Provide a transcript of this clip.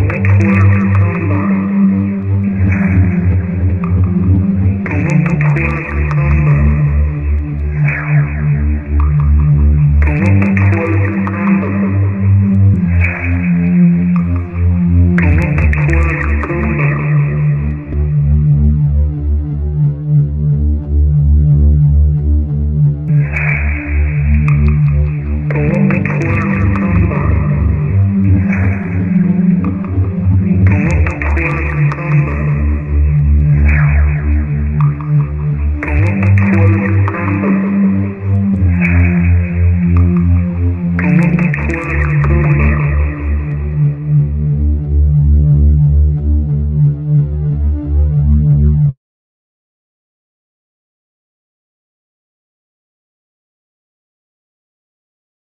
Quarter